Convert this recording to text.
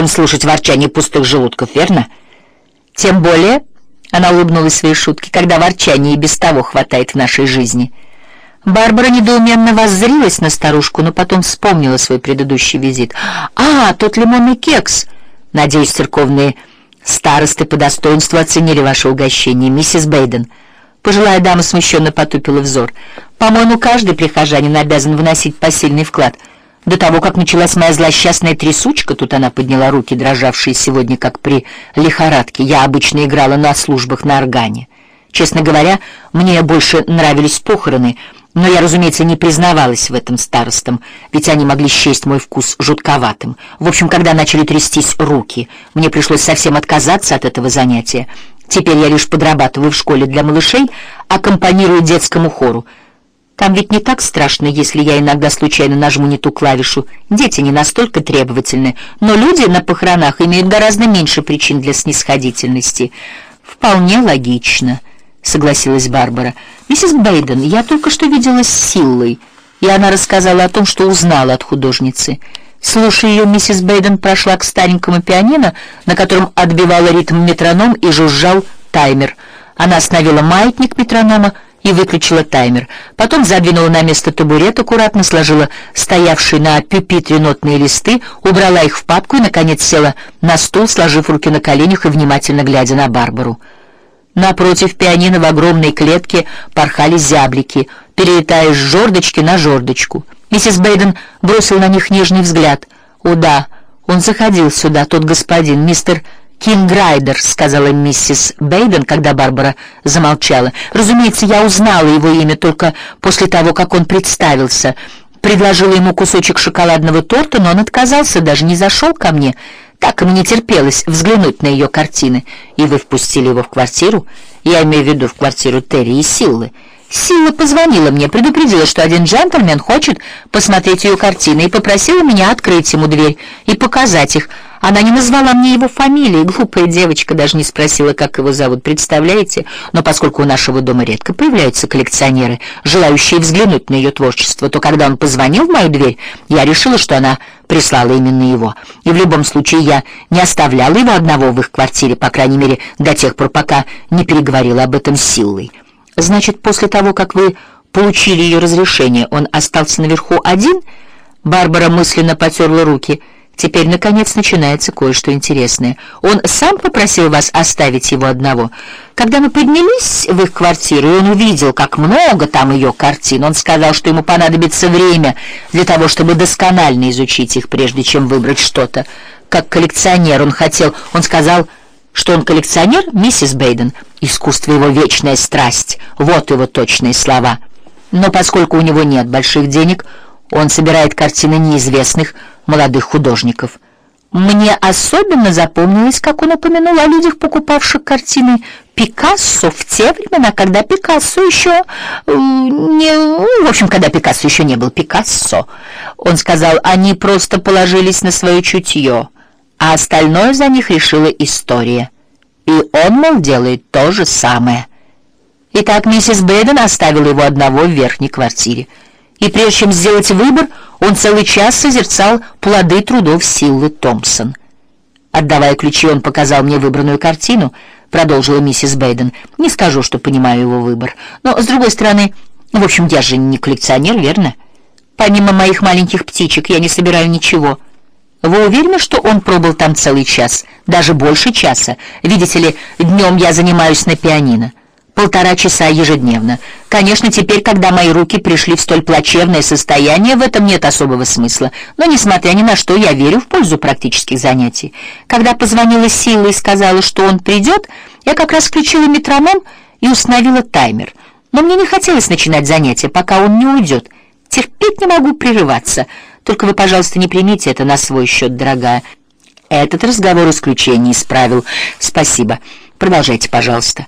чем слушать ворчание пустых желудков, верно? Тем более, она улыбнулась своей шутке, когда ворчания и без того хватает в нашей жизни. Барбара недоуменно воззрилась на старушку, но потом вспомнила свой предыдущий визит. «А, тот лимонный кекс! Надеюсь, церковные старосты по достоинству оценили ваше угощение, миссис Бейден». Пожилая дама смущенно потупила взор. «По-моему, каждый прихожанин обязан вносить посильный вклад». До того, как началась моя злосчастная трясучка, тут она подняла руки, дрожавшие сегодня, как при лихорадке. Я обычно играла на службах на органе. Честно говоря, мне больше нравились похороны, но я, разумеется, не признавалась в этом старостам, ведь они могли счесть мой вкус жутковатым. В общем, когда начали трястись руки, мне пришлось совсем отказаться от этого занятия. Теперь я лишь подрабатываю в школе для малышей, аккомпанирую детскому хору. Там ведь не так страшно, если я иногда случайно нажму не ту клавишу. Дети не настолько требовательны, но люди на похоронах имеют гораздо меньше причин для снисходительности. Вполне логично, согласилась Барбара. Миссис Бейден, я только что виделась с Силлой, и она рассказала о том, что узнала от художницы. Слушая ее, миссис Бейден прошла к старенькому пианино, на котором отбивала ритм метроном и жужжал таймер. Она остановила маятник метронома и выключила таймер. Потом задвинула на место табурет, аккуратно сложила стоявшие на пюпитре нотные листы, убрала их в папку и, наконец, села на стул, сложив руки на коленях и внимательно глядя на Барбару. Напротив пианино в огромной клетке порхали зяблики, перелетая с жердочки на жердочку — Миссис Бейден бросил на них нежный взгляд. «О да, он заходил сюда, тот господин, мистер Кинграйдер», — сказала миссис Бейден, когда Барбара замолчала. «Разумеется, я узнала его имя только после того, как он представился. Предложила ему кусочек шоколадного торта, но он отказался, даже не зашел ко мне. Так ему не терпелось взглянуть на ее картины. И вы впустили его в квартиру? Я имею в виду в квартиру Терри и Силлы». Силла позвонила мне, предупредила, что один джентльмен хочет посмотреть ее картины, и попросила меня открыть ему дверь и показать их. Она не назвала мне его фамилии, глупая девочка даже не спросила, как его зовут, представляете? Но поскольку у нашего дома редко появляются коллекционеры, желающие взглянуть на ее творчество, то когда он позвонил в мою дверь, я решила, что она прислала именно его. И в любом случае я не оставляла его одного в их квартире, по крайней мере, до тех пор, пока не переговорила об этом с Силой. Значит, после того, как вы получили ее разрешение, он остался наверху один? Барбара мысленно потерла руки. Теперь, наконец, начинается кое-что интересное. Он сам попросил вас оставить его одного. Когда мы поднялись в их квартиру, и он увидел, как много там ее картин, он сказал, что ему понадобится время для того, чтобы досконально изучить их, прежде чем выбрать что-то. Как коллекционер он хотел, он сказал что он коллекционер, миссис Бейден. Искусство его вечная страсть. Вот его точные слова. Но поскольку у него нет больших денег, он собирает картины неизвестных молодых художников. Мне особенно запомнилось, как он упомянул о людях, покупавших картины Пикассо в те времена, когда Пикассо еще э, не... Ну, в общем, когда Пикассо еще не был Пикассо. Он сказал, они просто положились на свое чутье а остальное за них решила история. И он, мол, делает то же самое. Итак, миссис Бэйден оставила его одного в верхней квартире. И прежде чем сделать выбор, он целый час созерцал плоды трудов Силлы Томпсон. Отдавая ключи, он показал мне выбранную картину, продолжила миссис Бэйден. Не скажу, что понимаю его выбор. Но, с другой стороны, в общем, я же не коллекционер, верно? Помимо моих маленьких птичек я не собираю ничего. Вы уверены, что он пробыл там целый час, даже больше часа? Видите ли, днем я занимаюсь на пианино. Полтора часа ежедневно. Конечно, теперь, когда мои руки пришли в столь плачевное состояние, в этом нет особого смысла. Но, несмотря ни на что, я верю в пользу практических занятий. Когда позвонила Сила и сказала, что он придет, я как раз включила метроном и установила таймер. Но мне не хотелось начинать занятия, пока он не уйдет. Терпеть не могу прерываться. Только вы, пожалуйста, не примите это на свой счет, дорогая. Этот разговор исключение исправил. Спасибо. Продолжайте, пожалуйста.